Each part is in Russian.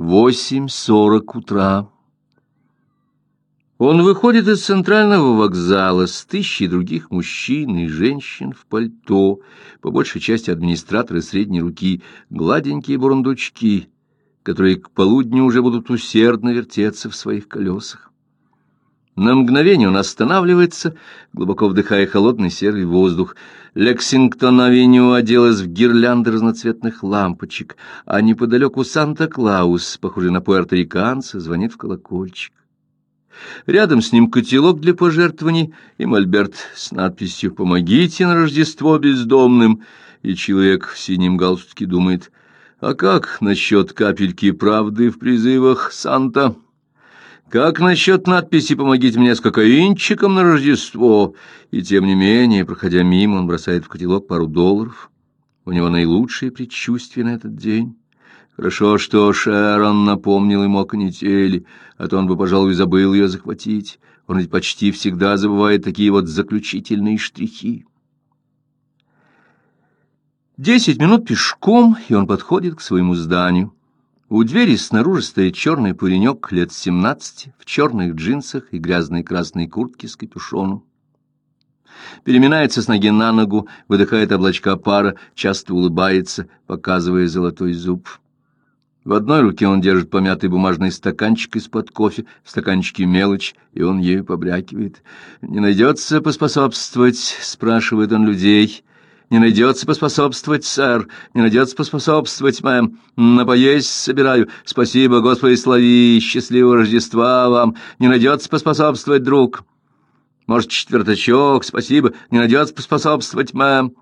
Восемь сорок утра. Он выходит из центрального вокзала с тысячей других мужчин и женщин в пальто, по большей части администраторы средней руки, гладенькие бурундучки, которые к полудню уже будут усердно вертеться в своих колесах. На мгновение он останавливается, глубоко вдыхая холодный серый воздух. Лексингтон-авеню оделась в гирлянды разноцветных лампочек, а неподалеку Санта-Клаус, похожий на пуэрториканца, звонит в колокольчик. Рядом с ним котелок для пожертвований и мольберт с надписью «Помогите на Рождество бездомным». И человек в синем галстуке думает, а как насчет капельки правды в призывах Санта? Как насчет надписи «Помогите мне с кокаинчиком на Рождество»? И тем не менее, проходя мимо, он бросает в котелок пару долларов. У него наилучшие предчувствия на этот день. Хорошо, что Шерон напомнил ему о канители, а то он бы, пожалуй, забыл ее захватить. Он ведь почти всегда забывает такие вот заключительные штрихи. Десять минут пешком, и он подходит к своему зданию. У двери снаружи стоит черный паренек лет семнадцати в черных джинсах и грязной красной куртке с капюшоном. Переминается с ноги на ногу, выдыхает облачка пара, часто улыбается, показывая золотой зуб. В одной руке он держит помятый бумажный стаканчик из-под кофе, в стаканчике мелочь, и он ею побрякивает. «Не найдется поспособствовать?» — спрашивает он людей. «Не найдется поспособствовать, сэр, не найдется поспособствовать, мэм. На поесть собираю. Спасибо, Господи, слави, счастливого Рождества вам. Не найдется поспособствовать, друг. Может, четвертачок, спасибо, не найдется поспособствовать, мэм».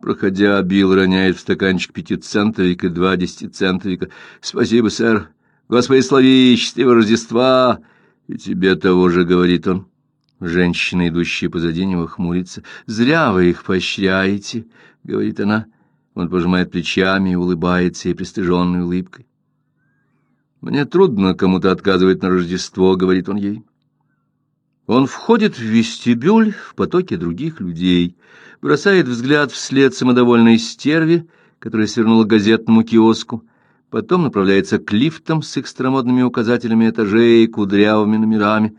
Проходя, Билл роняет в стаканчик пятицентовик и два десятицентовика. «Спасибо, сэр. Господи, слави, счастливого Рождества!» «И тебе того же», — говорит он. Женщина, идущая позади него, хмурится. «Зря вы их поощряете», — говорит она. Он пожимает плечами и улыбается ей пристыженной улыбкой. «Мне трудно кому-то отказывать на Рождество», — говорит он ей. Он входит в вестибюль в потоке других людей, бросает взгляд вслед самодовольной стерве, которая свернула к газетному киоску, потом направляется к лифтам с их указателями этажей и кудрявыми номерами.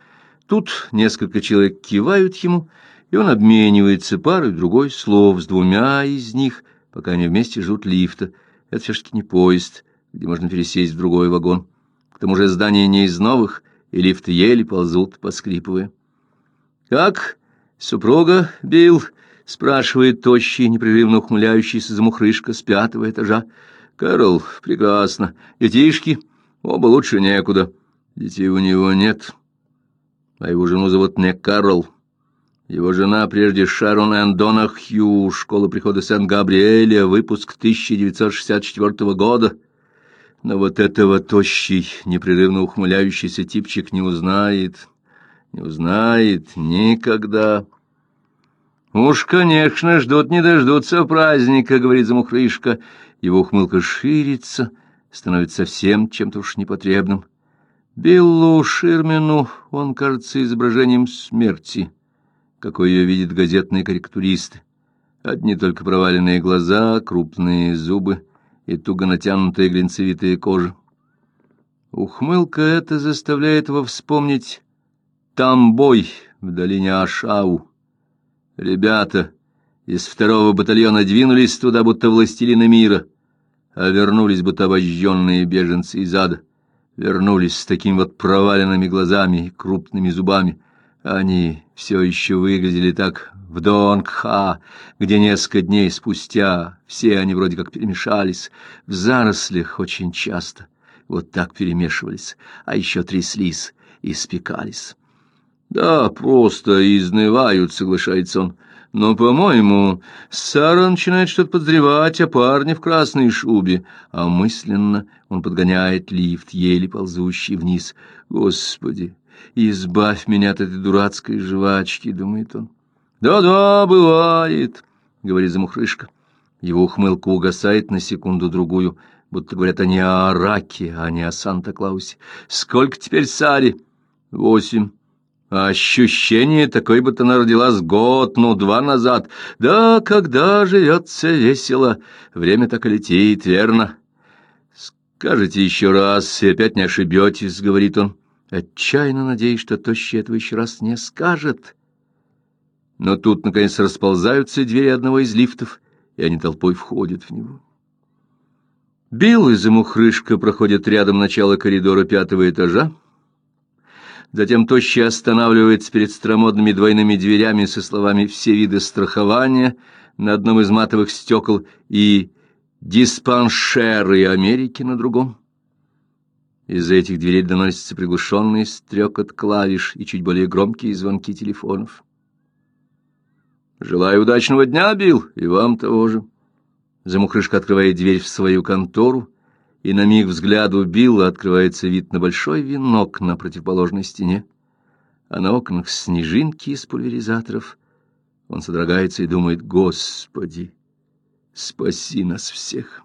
Тут несколько человек кивают ему, и он обменивается парой другой слов с двумя из них, пока они вместе ждут лифта. Это все-таки не поезд, где можно пересесть в другой вагон. К тому же здание не из новых — и лифты еле ползут, поскрипывая. «Как супруга, Билл?» — спрашивает тощий, непрерывно ухмыляющийся замухрышка с пятого этажа. «Кэрол, прекрасно. Детишки? Оба лучше некуда. Детей у него нет. А его жену зовут не Кэрол. Его жена прежде Шарон Энн Донахью, школа прихода Сен-Габриэля, выпуск 1964 года». Но вот этого тощий, непрерывно ухмыляющийся типчик не узнает, не узнает никогда. «Уж, конечно, ждут не дождутся праздника», — говорит замухрышка. Его ухмылка ширится, становится совсем чем-то уж непотребным. Биллу Ширмину он кажется изображением смерти, какой ее видят газетные карикатуристы. Одни только проваленные глаза, крупные зубы — и туго натянутая глинцевитая кожа. Ухмылка эта заставляет его вспомнить там бой в долине Ашау. Ребята из второго батальона двинулись туда, будто властелины мира, а вернулись, будто обожженные беженцы из ада. Вернулись с такими вот проваленными глазами и крупными зубами. Они все еще выглядели так в Донгха, где несколько дней спустя все они вроде как перемешались, в зарослях очень часто вот так перемешивались, а еще тряслись и спекались. Да, просто изнывают, соглашается он. Но, по-моему, Сара начинает что-то подозревать о парне в красной шубе, а мысленно он подгоняет лифт, еле ползущий вниз. Господи, избавь меня от этой дурацкой жвачки, думает он. «Да-да, бывает», — говорит замухрышка. Его ухмылка угасает на секунду-другую, будто говорят они о раке, а не о Санта-Клаусе. «Сколько теперь Саре?» «Восемь». А ощущение такое, будто она родилась год, ну, два назад. Да, когда живется весело, время так и летит, верно? «Скажете еще раз, и опять не ошибетесь», — говорит он. Отчаянно надеюсь, что тощий этого еще раз не скажет. Но тут, наконец, расползаются двери одного из лифтов, и они толпой входят в него. Билл Замухрышка проходят рядом начало коридора пятого этажа. Затем тощий останавливается перед старомодными двойными дверями со словами «все виды страхования» на одном из матовых стекол и «диспаншеры Америки» на другом. Из-за этих дверей доносится приглушенный стрекот клавиш и чуть более громкие звонки телефонов. «Желаю удачного дня, Билл, и вам того же». Замухрышка открывает дверь в свою контору, и на миг взгляду Билла открывается вид на большой венок на противоположной стене, а на окнах снежинки из пульверизаторов. Он содрогается и думает, «Господи, спаси нас всех!»